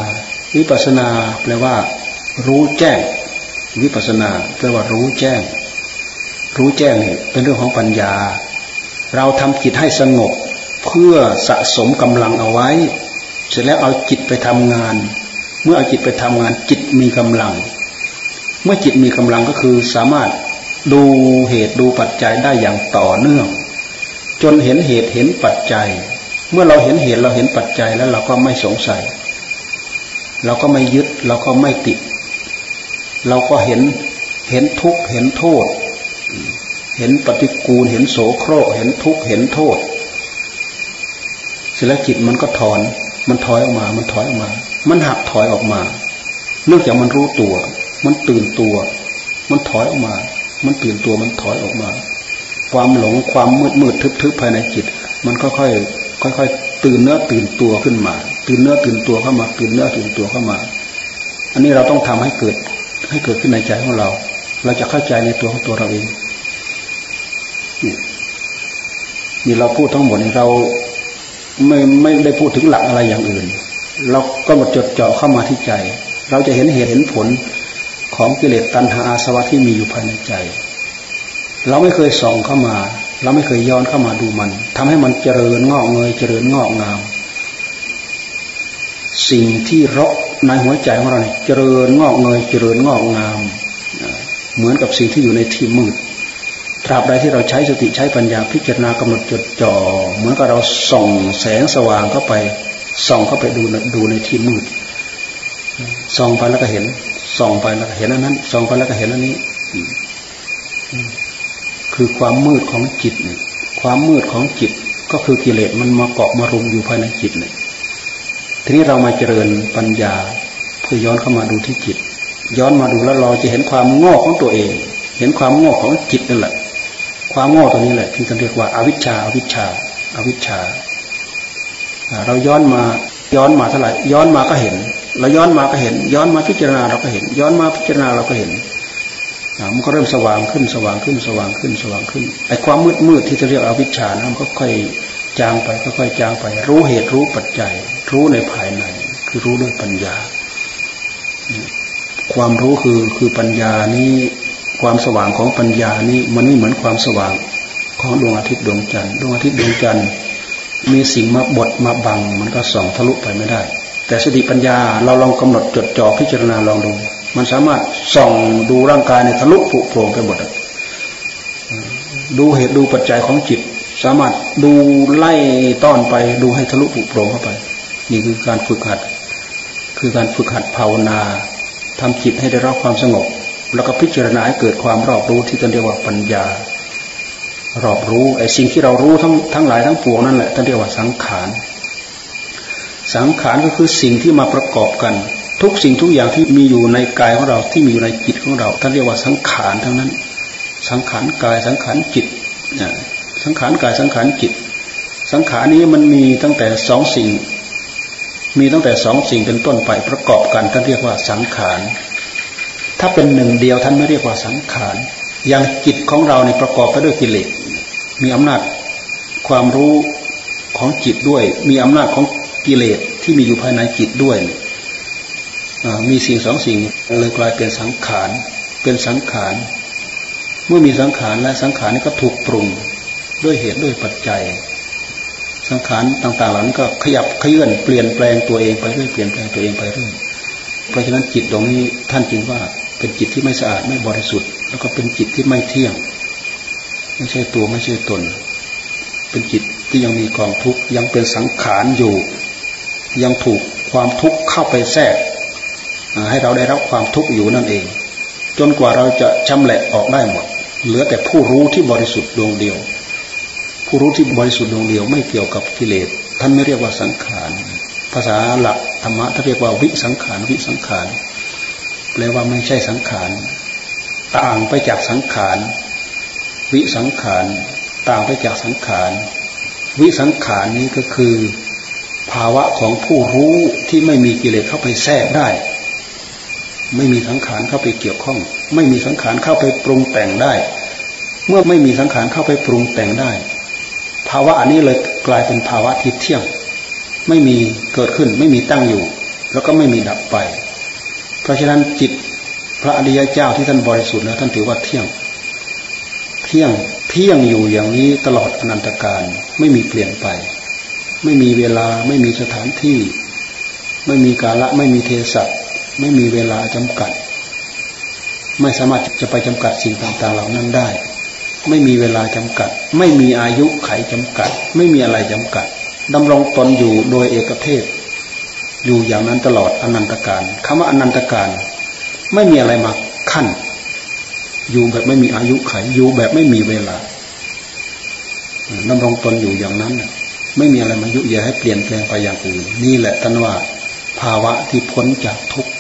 วิปัสนาแปลว่า รู้แจ้ง วิปัสนาแปลว่ารู้แจ้ง รู้แจ้งนี่เป็นเรื่องของปัญญา เราทำจิตให้สงบเพื่อสะสมกำลังเอาไว้ เสร็จแล้วเอาจิตไปทำงาน เมื่อเอาจิตไปทำงาน จิตมีกำลัง เมื่อจิตมีกำลังก็คือสามารถดูเหตุดูปัจจัยได้อย่างต่อเนื่อง จนเห็นเหตุเห็นปัจจัย เมื่อเราเห็นเหตุเราเห็นปัจจัยแล้วเราก็ไม่สงสัย เราก็ไม่ยึดเราก็ไม่ติด เราก็เห็นเห็นทุกข์เห็นโทษ เห็นปฏิกูลเห็นโสโครกเห็นทุกข์เห็นโทษเสร็จแล้วจิตมันก็ถอน มันถอยออกมา มันถอยออกมา มันหักถอยออกมา เนื่องจากมันรู้ตัว มันตื่นตัว มันถอยออกมา มันตื่นตัวมันถอยออกมา ความหลงความมืดมืดทึบทึบภายในจิต มันค่อยค่อยค่อยค่อยตื่นเนื้อตื่นตัวขึ้นมา ตื่นเนื้อตื่นตัวเข้ามาตื่นเนื้อตื่นตัวเข้ามา อันนี้เราต้องทำให้เกิด ให้เกิดขึ้นในใจของเรา เราจะเข้าใจในตัวของตัวเราเองนี่นี่เราพูดทั้งหมดเราไม่ไม่ได้พูดถึงหลักอะไรอย่างอื่น เราก็มาจดจ่อเข้ามาที่ใจ เราจะเห็นเหตุเห็นผลของกิเลสตัณหาอาสวะที่มีอยู่ภายในใจ เราไม่เคยส่องเข้ามา เราไม่เคยย้อนเข้ามาดูมันทำให้มันเจริญงอกเงยเจริญงอกงาม สิ่งที่รกในหัวใจของเราเนี่ยเจริญงอกเงยเจริญงอกงาม เหมือนกับสิ่งที่อยู่ในที่มืด ตราบใดที่เราใช้สติใช้ปัญญาพิจารณากำหนดจดจ่อ เหมือนกับเราส่องแสงสว่างเข้าไป ส่องเข้าไปดูดูในที่มืด ส่องไปแล้วก็เห็น ส่องไปแล้วก็เห็นอันนั้น ส่องไปแล้วก็เห็นอันนี้ คือความมืดของจิต ความมืดของจิตก็คือกิเลสมันมาเกาะมารุมอยู่ภายในจิตเนี่ย ทีนี้เรามาเจริญปัญญาเพื่อย้อนเข้ามาดูที่จิต ย้อนมาดูแล้วเราจะเห็นความโง่ของตัวเอง เห็นความโง่ของจิตนั่นแหละ ความโง่ตัวนี้แหละที่เรียกว่าอาวิชชาอาวิชชาอาวิชชา เราย้อนมาย้อนมาเท่าไหร่ย้อนมาก็เห็นเราย้อนมาก็เห็น ย้อนมาพิจารณาเราก็เห็น ย้อนมาพิจารณาเราก็เห็นมันก็เริ่มสว่างขึ้นสว่างขึ้นสว่างขึ้นสว่างขึ้นไอ้ความมืดมืดที่จะเรียกอวิชชานั้นก็ค่อยจางไปค่อยจางไป รู้เหตุรู้ปัจจัย รู้ในภายใน คือรู้ด้วยปัญญา ความรู้คือคือปัญญานี้ความสว่างของปัญญานี้มันไม่เหมือนความสว่างของดวงอาทิตย์ดวงจันทร์ดวงอาทิตย์ดวงจันทร์มีสิ่งมาบดมาบัง มันก็ส่องทะลุไปไม่ได้ แต่สติปัญญาเราลองกำหนดจดจ่อพิจารณาลองดู มันสามารถส่องดูร่างกายในทะลุผุโผล่ไปหมดดูเหตุดูปัจจัยของจิต สามารถดูไล่ต้อนไปดูให้ทะลุผุโผล่เข้าไป นี่คือการฝึกหัด คือการฝึกหัดภาวนาทำจิตให้ได้รับความสงบ แล้วก็พิจารณาให้เกิดความรอบรู้ที่ท่านเรียกว่าปัญญา รอบรู้ไอ้สิ่งที่เรารู้ทั้งทั้งหลายทั้งปวงนั่นแหละท่านเรียกว่าสังขารสังขารก็คือสิ่งที่มาประกอบกัน ทุกสิ่งทุกอย่างที่มีอยู่ในกายของเราที่มีอยู่ในจิตของเราท่านเรียกว่าสังขารทั้งนั้น สังขารกายสังขารจิตสังขารกายสังขารจิต สังขารนี้มันมีตั้งแต่สองสิ่ง มีตั้งแต่สองสิ่งเป็นต้นไปประกอบกันท่านเรียกว่าสังขาร ถ้าเป็นหนึ่งเดียวท่านไม่เรียกว่าสังขาร อย่างจิตของเราเนี่ยประกอบไปด้วยกิเลส มีอำนาจความรู้ของจิตด้วย มีอำนาจของกิเลสที่มีอยู่ภายในจิตด้วย มีสิ่งสองสิ่งเลยกลายเป็นสังขาร เป็นสังขาร เมื่อมีสังขารและสังขารนี่ก็ถูกปรุงด้วยเหตุด้วยปัจจัย สังขารต่างๆเหล่านั้นก็ขยับเคลื่อนเปลี่ยนแปลงตัวเองไปเรื่อยเปลี่ยนแปลงตัวเองไปเรื่อยเพราะฉะนั้นจิตตรงนี้ท่านจึงว่าเป็นจิตที่ไม่สะอาดไม่บริสุทธิ์ แล้วก็เป็นจิตที่ไม่เที่ยง ไม่ใช่ตัวไม่ใช่ตน เป็นจิตที่ยังมีกองทุกข์ยังเป็นสังขารอยู่ ยังถูกความทุกข์เข้าไปแทรก ให้เราได้รับความทุกข์อยู่นั่นเอง จนกว่าเราจะชำแหละออกได้หมด เหลือแต่ผู้รู้ที่บริสุทธิ์ดวงเดียว ผู้รู้ที่บริสุทธิ์ดวงเดียวไม่เกี่ยวกับกิเลสท่านไม่เรียกว่าสังขารภาษาหลักธรรมะท่านเรียกว่าวิสังขารวิสังขารแปลว่าไม่ใช่สังขารต่างไปจากสังขารวิสังขารต่างไปจากสังขารวิสังขารนี้ก็คือ ภาวะของผู้รู้ที่ไม่มีกิเลสเข้าไปแทรกได้ ไม่มีสังขารเข้าไปเกี่ยวข้อง ไม่มีสังขารเข้าไปปรุงแต่งได้ เมื่อไม่มีสังขารเข้าไปปรุงแต่งได้ ภาวะอันนี้เลยกลายเป็นภาวะที่เที่ยง ไม่มีเกิดขึ้น ไม่มีตั้งอยู่ แล้วก็ไม่มีดับไป เพราะฉะนั้นจิตพระอริยเจ้าที่ท่านบริสุทธิ์แล้วท่านถือว่าเที่ยง เที่ยงเที่ยงอยู่อย่างนี้ตลอดอนันตการไม่มีเปลี่ยนไป ไม่มีเวลาไม่มีสถานที่ ไม่มีกาละไม่มีเทศะไม่มีเวลาจำกัด ไม่สามารถจะไปจำกัดสิ่งต่างๆเหล่านั้นได้ ไม่มีเวลาจำกัด ไม่มีอายุไขจำกัด ไม่มีอะไรจำกัดดำรงตนอยู่โดยเอกเทศ อยู่อย่างนั้นตลอดอนันตการคำว่าอนันตการ ไม่มีอะไรมาขั้น อยู่แบบไม่มีอายุไขอยู่แบบไม่มีเวลาดำรงตนอยู่อย่างนั้นไม่มีอะไรมายุแย่ให้เปลี่ยนแปลงไปอย่างอื่น นี่แหละท่านว่า ภาวะที่พ้นจากทุกข์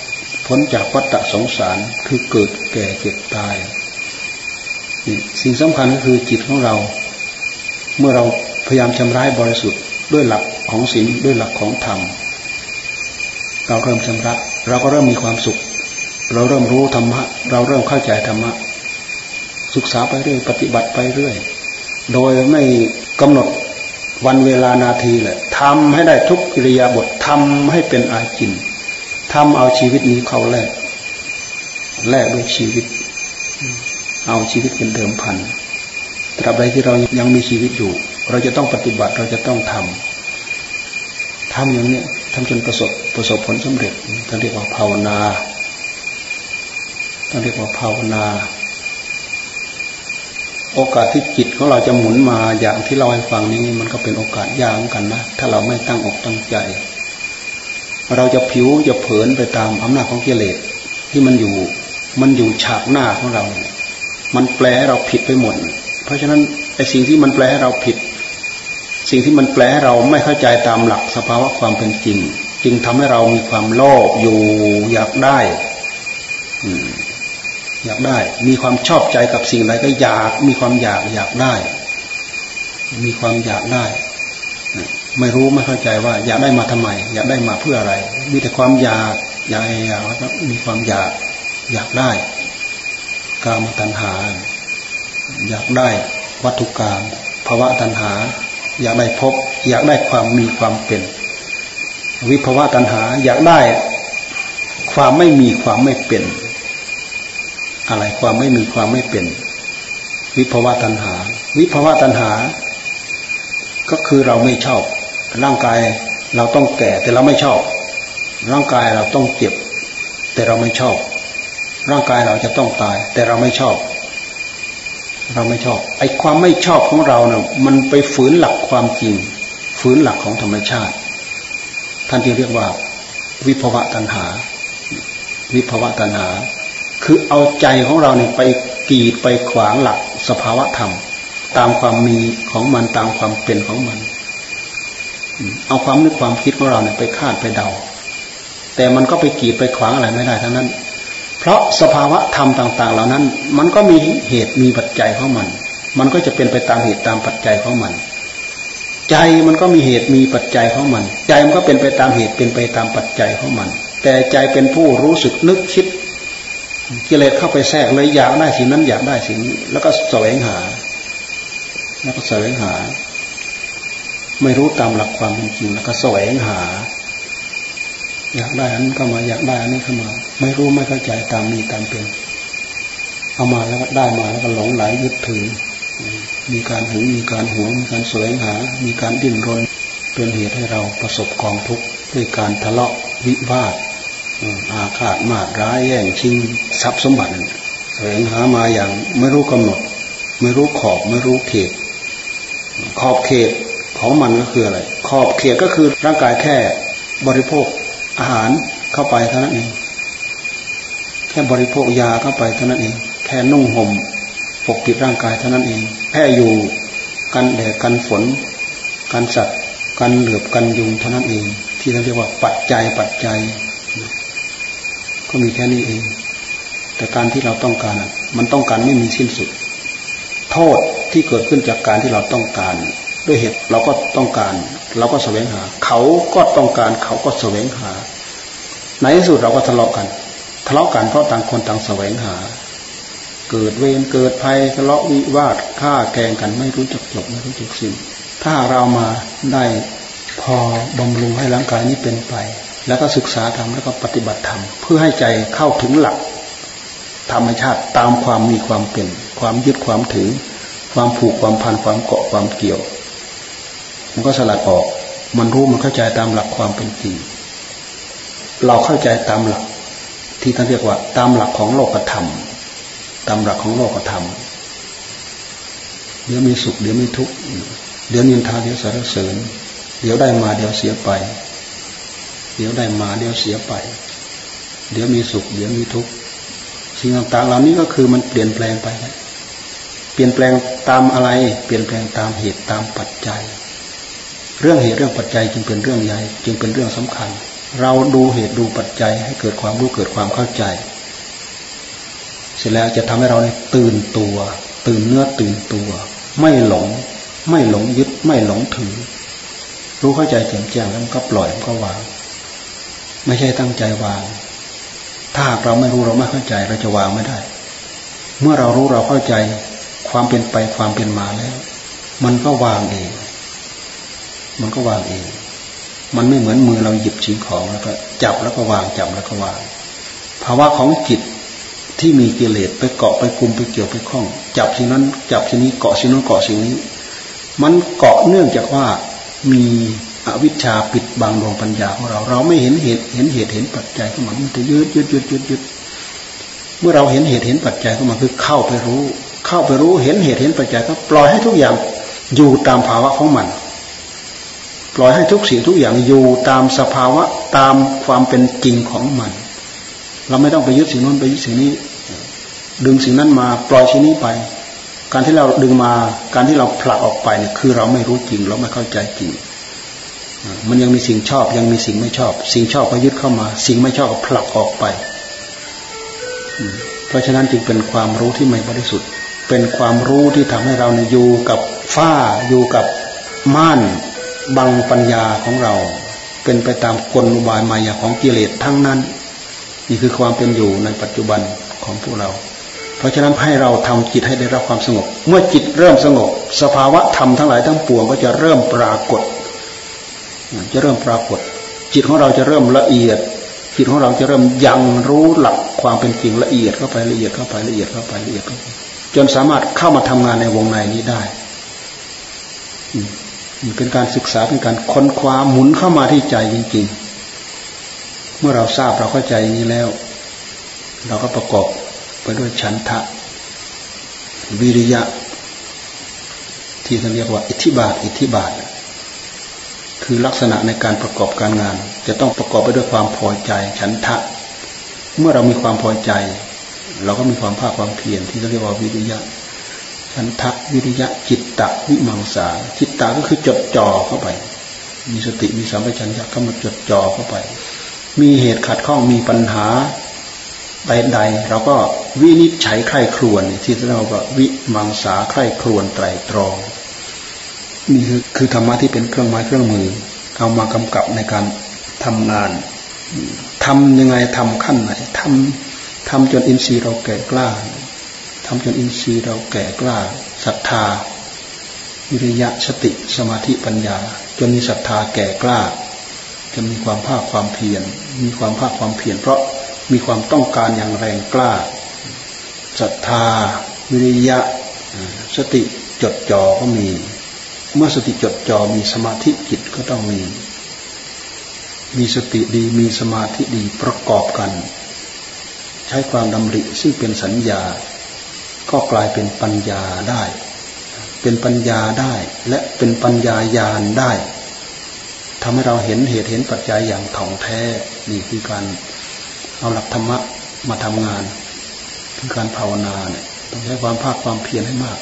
พ้นจากวัฏสงสารคือเกิดแก่เจ็บตาย สิ่งสำคัญก็คือจิตของเรา เมื่อเราพยายามชำระบริสุทธิ์ด้วยหลักของศีลด้วยหลักของธรรม เราเริ่มชำระ เราก็เริ่มมีความสุข เราเริ่มรู้ธรรมะ เราเริ่มเข้าใจธรรมะ ศึกษาไปเรื่อยปฏิบัติไปเรื่อย โดยไม่กำหนดวันเวลานาทีแหละทำให้ได้ทุกกิริยาบททำให้เป็นอาจินทำเอาชีวิตนี้เข้าแลกแลกด้วยชีวิต เอาชีวิตเป็นเดิมพันตราบใดที่เรายังมีชีวิตอยู่ เราจะต้องปฏิบัติเราจะต้องทำทำอย่างนี้ทำจนประสบประสบผลสำเร็จท่านเรียกว่าภาวนาต้องเรียกว่าภาวนา โอกาสที่จิตของเราจะหมุนมาอย่างที่เราให้ฟังนี้มันก็เป็นโอกาสยากเหมือนกันนะถ้าเราไม่ตั้งอกตั้งใจ เราจะผิวจะเผินไปตามอำนาจของกิเลสที่มันอยู่ มันอยู่ฉากหน้าของเรา มันแปลให้เราผิดไปหมด เพราะฉะนั้นไอ้สิ่งที่มันแปลให้เราผิด สิ่งที่มันแปลให้เราไม่เข้าใจตามหลักสภาวะความเป็นจริง จึงทำให้เรามีความโลภอยู่อยากได้อยากได้ มีความชอบใจกับสิ่งใดก็อยาก มีความอยากอยากได้ มีความอยากได้ ไม่รู้ไม่เข้าใจว่า อยากได้มาทำไม อยากได้มาเพื่ออะไร มีแต่ความอยากอยากอยากแล้วก็มีความอยากอยากได้ กามตัณหา อยากได้วัตถุกรรมภาวะตัณหา อยากได้พบ อยากได้ความมีความเป็น วิภาวะตัณหา อยากได้ความไม่มีความไม่เป็น อะไรความไม่มีความไม่เป็น วิภาวะตัณหา วิภาวะตัณหา ก็คือเราไม่ชอบ ร่างกายเราต้องแก่แต่เราไม่ชอบ ร่างกายเราต้องเจ็บ แต่เราไม่ชอบ ร่างกายเราจะต้องตาย แต่เราไม่ชอบ เราไม่ชอบ ไอ้ความไม่ชอบของเราเนะ่ยมันไปฝืนหลักความจริง ฝืนหลักของธรรมชาติ ท่านจึงเรียกว่า วิภวะตัณหา วิภวะตัณหา คือเอาใจของเราเนี่ยไปกีดไปขวางหลักสภาวะธรรม ตามความมีของมันตามความเป็นของมัน เอาความนึกความคิดของเราเนี่ยไปคาดไปเดา แต่มันก็ไปกีดไปขวางอะไรไม่ได้ทั้งนั้น ราะสภาวะธรรมต่าง ๆ เหล่านั้น มันก็มีเหตุมีปัจจัยของมัน มันก็จะเป็นไปตามเหตุตามปัจจัยของมัน ใจมันก็มีเหตุมีปัจจัยของมัน ใจมันก็เป็นไปตามเหตุเป็นไปตามปัจจัยของมัน แต่ใจเป็นผู้รู้สึกนึกคิดกิเลสเข้าไปแทรกเลยอยากได้สิ่งนั้นอยากได้สิ่งนี้แล้วก็แสวงหา แล้วก็แสวงหา ไม่รู้ตามหลักความเป็นจริงแล้วก็แสวงหา อยากได้อันนี้เข้ามาอยากได้อันนี้เข้ามา ไม่รู้ไม่เข้าใจตามมีตามเป็นเอามาแล้วก็ได้มาแล้วก็หลงไหลยึดถือ มีการหึงมีการหวงมีการแสวงหา มีการดิ้นรนเป็นเหตุให้เราประสบกองทุกข์ด้วยการทะเลาะวิวาทอาฆาตมาดร้ายแย่งชิงทรัพย์สมบัติแสวงหามาอย่างไม่รู้กำหนด ไม่รู้ขอบไม่รู้เขต ขอบเขตของมันก็คืออะไร ขอบเขตก็คือร่างกายแค่บริโภค อาหารเข้าไปเท่านั้นเอง แค่บริโภคยาเข้าไปเท่านั้นเอง แค่นุ่งห่มปกปิดร่างกายเท่านั้นเอง แค่อยู่กันแดดกันฝน กันสัตว์ กันเหลือบกันยุงเท่านั้นเอง ที่เราเรียกว่าปัจจัยปัจจัย ก็มีแค่นี้เอง แต่การที่เราต้องการมันต้องการไม่มีสิ้นสุด โทษที่เกิดขึ้นจากการที่เราต้องการ ด้วยเหตุเราก็ต้องการ เราก็แสวงหา เขาก็ต้องการเขาก็แสวงหา ในที่สุดเราก็ทะเลาะกัน ทะเลาะกันเพราะต่างคนต่างแสวงหา เกิดเวรเกิดภัยทะเลาะวิวาทฆ่าแกงกันไม่รู้จักจบไม่รู้จักสิ้นถ้าเรามาได้พอบำรุงให้ร่างกายนี้เป็นไป แล้วก็ศึกษาธรรมแล้วก็ปฏิบัติธรรมเพื่อให้ใจเข้าถึงหลัก ธรรมชาติตามความมีความเป็น ความยึดความถือ ความผูกความพันความเกาะความเกี่ยว มันก็สลัดออก มันรู้มันเข้าใจตามหลักความเป็นจริง เราเข้าใจตามหลัก ที่ท่านเรียกว่า ตามหลักของโลกธรรม ตามหลักของโลกธรรม เดี๋ยวมีสุขเดี๋ยวมีทุกข์ เดี๋ยวนินทาเดี๋ยวสรรเสริญ เดี๋ยวได้มาเดี๋ยวเสียไป เดี๋ยวได้มาเดี๋ยวเสียไป เดี๋ยวมีสุข เดี๋ยวมีทุกข์ สิ่งต่างๆเหล่านี้ก็คือมันเปลี่ยนแปลงไปเปลี่ยนแปลงตามอะไร เปลี่ยนแปลงตามเหตุตามปัจจัย เรื่องเหตุเรื่องปัจจัยจึงเป็นเรื่องใหญ่ จึงเป็นเรื่องสำคัญ เราดูเหตุดูปัจจัยให้เกิดความรู้เกิดความเข้าใจ เสร็จแล้วจะทำให้เราเนี่ยตื่นตัว ตื่นเนื้อตื่นตัว ไม่หลง ไม่หลงยึดไม่หลงถือ รู้เข้าใจแจ่มแจ้งแล้วก็ปล่อยก็วาง ไม่ใช่ตั้งใจวาง ถ้าหากเราไม่รู้เราไม่เข้าใจเราจะวางไม่ได้ เมื่อเรารู้เราเข้าใจความเป็นไปความเป็นมาแล้ว มันก็วางเอง มันก็วางเอง มันไม่เหมือนมือเราหยิบสิ่งของแล้วก็จับแล้วก็วางจับแล้วก็วาง ภาวะของจิตที่มีกิเลสไปเกาะไปคุมไปเกี่ยวไปคล้อง จับสิ่งนั้น จับสิ่งนี้เกาะสิ่งนั้นเกาะสิ่งนี้ มันเกาะเนื่องจากว่ามีอวิชชาปิดบังดวงปัญญาของเรา เราไม่เห็นเหตุเห็นเหตุเห็นปัจจัยของมันมันจะยืดยืดยืดยืดยืดเมื่อเราเห็นเหตุเห็นปัจจัยของมันคือเข้าไปรู้ เข้าไปรู้เห็นเหตุเห็นปัจจัยก็ปล่อยให้ทุกอย่างอยู่ตามภาวะของมัน ปล่อยให้ทุกสิ่งทุกอย่างอยู่ตามสภาวะตามความเป็นจริงของมัน เราไม่ต้องไปยึดสิ่งนู้นไปยึดสิ่งนี้ ดึงสิ่งนั้นมาปล่อยสิ่งนี้ไป การที่เราดึงมาการที่เราผลักออกไปเนี่ยคือเราไม่รู้จริง เราไม่เข้าใจจริง มันยังมีสิ่งชอบยังมีสิ่งไม่ชอบ สิ่งชอบก็ยึดเข้ามา สิ่งไม่ชอบก็ผลักออกไป เพราะฉะนั้นจึงเป็นความรู้ที่ไม่บริสุทธิ์ เป็นความรู้ที่ทำให้เราเนี่ยอยู่กับฝ้าอยู่กับม่าน บังปัญญาของเรา เป็นไปตามกลอุบายมายาของกิเลสทั้งนั้น นี่คือความเป็นอยู่ในปัจจุบันของพวกเรา เพราะฉะนั้นให้เราทำจิตให้ได้รับความสงบ เมื่อจิตเริ่มสงบ สภาวะธรรมทั้งหลายทั้งปวงก็จะเริ่มปรากฏ จะเริ่มปรากฏ จิตของเราจะเริ่มละเอียด จิตของเราจะเริ่มยังรู้หลักความเป็นจริงละเอียดเข้าไปละเอียดเข้าไปละเอียดเข้าไปละเอียดเข้าไปจนสามารถเข้ามาทำงานในวงในนี้ได้ เป็นการศึกษาเป็นการค้นคว้าหมุนเข้ามาที่ใจจริงๆ เมื่อเราทราบเราเข้าใจนี้แล้ว เราก็ประกอบไปด้วยฉันทะ วิริยะ ที่ท่านเรียกว่า อิทธิบาท อิทธิบาท คือลักษณะในการประกอบการงาน จะต้องประกอบไปด้วยความพอใจ ฉันทะ เมื่อเรามีความพอใจ เราก็มีความภาคความเพียรที่เรียกว่าวิริยะ ฉันทะวิริยะจิตตะวิมังสาจิตตะก็คือจดจ่อเข้าไป มีสติมีสัมปชัญญะเข้ามาจดจ่อเข้าไป มีเหตุขัดข้องมีปัญหาใดๆเราก็วินิจฉัยใคร่ครวญที่เราก็วิมังสาใคร่ครวญไตรตรองนี่คือคือธรรมะที่เป็นเครื่องไม้เครื่องมือ เอามากำกับในการทำงานทำยังไงทำขั้นไหนทำทำจนอินทรีย์เราแก่กล้า ทำจนอินทรีย์เราแก่กล้าศรัทธาวิริยะสติสมาธิปัญญา จนมีศรัทธาแก่กล้าจนมีความภาคความเพียรมีความภาคความเพียรเพราะมีความต้องการอย่างแรงกล้าศรัทธา วิริยะ สติจดจ่อก็มี เมื่อสติจดจ่อมีสมาธิจิตก็ต้องมี มีสติดีมีสมาธิดีประกอบกัน ใช้ความดำริซึ่งเป็นสัญญา ก็กลายเป็นปัญญาได้ เป็นปัญญาได้และเป็นปัญญาญาณได้ทำให้เราเห็นเหตุเห็นปัจจัยอย่างถ่องแท้นี่คือการเอาหลักธรรมะมาทำงานคือการภาวนาเนี่ยต้องใช้ความภาคความเพียรให้มาก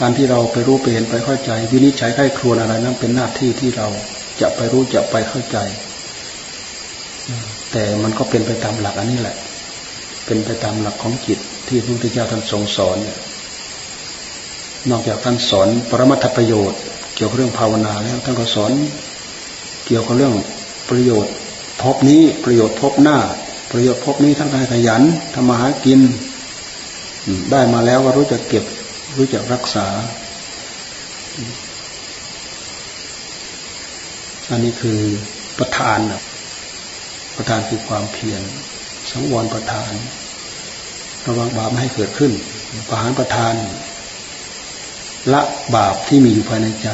การที่เราไปรู้ไปเห็นไปเข้าใจ วินิจฉัยไข้ครวญอะไรนั้นเป็นหน้าที่ที่เราจะไปรู้จะไปเข้าใจ แต่มันก็เป็นไปตามหลักอันนี้แหละ เป็นไปตามหลักของจิตที่พระพุทธเจ้าท่านทรงสอนเนี่ยนอกจากท่านสอนปรมัตถประโยชน์ เกี่ยวกับเรื่องภาวนาแล้วท่านก็สอนเกี่ยวกับเรื่องประโยชน์พบนี้ประโยชน์พบหน้า ประโยชน์พบนี้ทั้งการขยันทำมาหากิน ได้มาแล้วก็รู้จักเก็บรู้จักรักษา อันนี้คือประธานประธานคือความเพียรสังวรประธาน ระวังบาปไม่ให้เกิดขึ้นประหารประธาน ละบาปที่มีอยู่ภายในใจ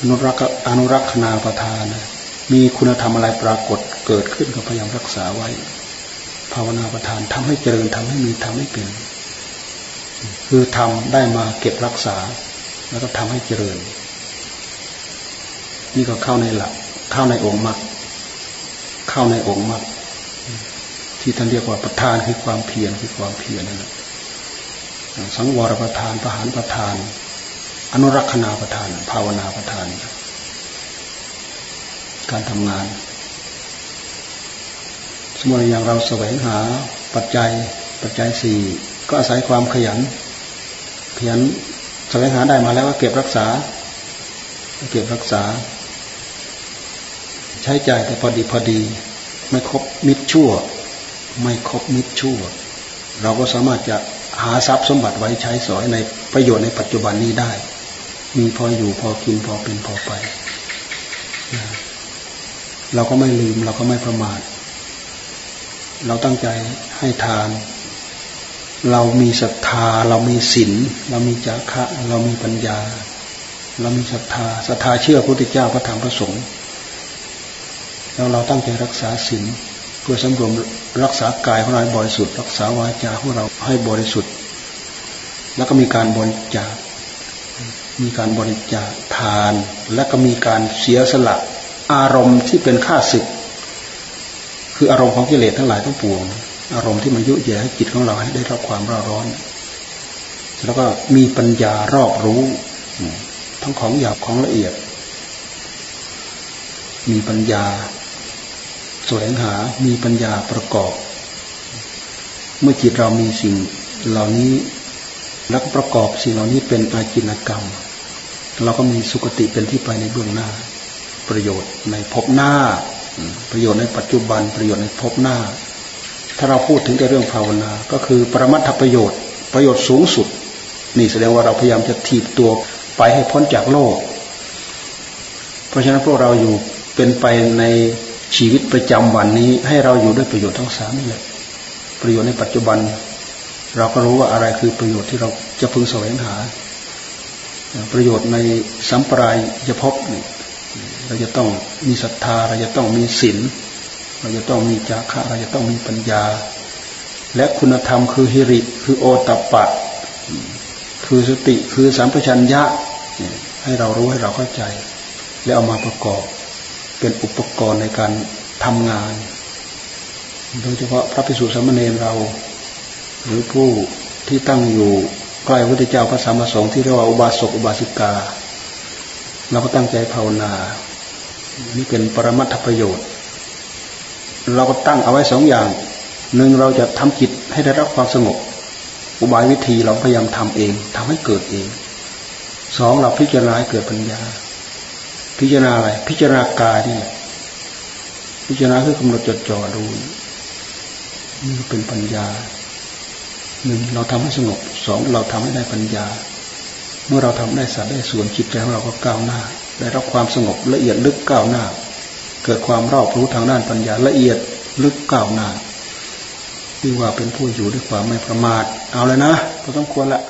อนุรักษ์อนุรักษนาประทานมีคุณธรรมอะไรปรากฏเกิดขึ้นก็พยายามรักษาไว้ ภาวนาประทานทำให้เจริญทำให้มีทำให้เป็นคือทำได้มาเก็บรักษา แล้วก็ทำให้เจริญ นี่ก็เข้าในหลัก เข้าในองค์มรรคเข้าในองค์มรรค ที่ท่านเรียกว่าประธานคือความเพียรคือความเพียรนั่นแหละสังวรประทานประหารประทาน อนุรักษณาประทาน ภาวนาประทาน การทำงาน สมมติอย่างเราแสวงหาปัจจัยปัจจัยสี่ก็อาศัยความขยัน ขยันแสวงหาได้มาแล้วก็เก็บรักษา เก็บรักษา ใช้ใจแต่พอดีพอดี ไม่ครบมิดชั่ว ไม่ครบมิดชั่ว เราก็สามารถจะหาทรัพย์สมบัติไว้ใช้สอยในประโยชน์ในปัจจุบันนี้ได้ มีพออยู่พอกินพอเป็นพอไป เราก็ไม่ลืมเราก็ไม่ประมาท เราตั้งใจให้ทาน เรามีศรัทธา เรามีศีลเรามีจาคะ เรามีปัญญา เรามีศรัทธาศรัทธาเชื่อพระพุทธเจ้าพระธรรมพระสงฆ์แล้วเราตั้งใจรักษาศีลเพื่อสำรวม รักษากายของเราบริสุทธิ์ รักษาวาจาของเราให้บริสุทธิ์ แล้วก็มีการบริจาค มีการบริจาคทาน และก็มีการเสียสละอารมณ์ที่เป็นข้าศึก คืออารมณ์ของกิเลสทั้งหลายทั้งปวง อารมณ์ที่มันยุแย่ให้จิตของเราให้ได้รับความร้อนร้อน แล้วก็มีปัญญารอบรู้ ทั้งของหยาบของละเอียด มีปัญญา แสวงหามีปัญญาประกอบ เมื่อจิตเรามีสิ่งเหล่านี้แล้วก็ประกอบสิ่งเหล่านี้เป็นอาจินกรรม เราก็มีสุคติเป็นที่ไปในเบื้องหน้า ประโยชน์ในภพหน้า ประโยชน์ในปัจจุบันประโยชน์ในภพหน้า ถ้าเราพูดถึงแต่เรื่องภาวนา ก็คือปรมัตถประโยชน์ ประโยชน์สูงสุด นี่แสดงว่าเราพยายามจะถีบตัวไปให้พ้นจากโลก เพราะฉะนั้นพวกเราอยู่เป็นไปใน ชีวิตประจำวันนี้ ให้เราอยู่ด้วยประโยชน์ทั้งสามนี่แหละประโยชน์ในปัจจุบัน เราก็รู้ว่าอะไรคือประโยชน์ที่เราจะพึงแสวงหา ประโยชน์ในสัมปรายจะพบเราจะต้องมีศรัทธา เราจะต้องมีศีลเราจะต้องมีจาคะเราจะต้องมีปัญญา และคุณธรรมคือฮิริคือโอตปะ คือสติคือสัมปชัญญะให้เรารู้ให้เราเข้าใจ แล้วเอามาประกอบ เป็นอุปกรณ์ในการทำงาน โดยเฉพาะพระภิกษุสามเณรเรา หรือผู้ที่ตั้งอยู่ใกล้พระพุทธเจ้าพระสามสงฆ์ที่เรียกว่าอุบาสกอุบาสิกา เราก็ตั้งใจภาวนา นี่เป็นปรมัตถประโยชน์ เราก็ตั้งเอาไว้สองอย่างหนึ่งเราจะทำจิตให้ได้รับความสงบ อุบายวิธีเราพยายามทำเองทำให้เกิดเองสองเราพิจารณาให้เกิดปัญญา พิจารณาอะไร พิจารณากายนี่พิจารณาคือกำหนดจดจ่อดูนี่เป็นปัญญาหนึ่งเราทำให้สงบสองเราทำให้ได้ปัญญา เมื่อเราทำได้สัตว์ได้ส่วนจิตใจของเราก็ก้าวหน้าได้รับความสงบละเอียดลึกก้าวหน้า เกิดความรอบรู้ทางด้านปัญญาละเอียดลึกก้าวหน้าที่ว่าเป็นผู้อยู่ด้วยความไม่ประมาท เอาเลยนะพอต้องควรละ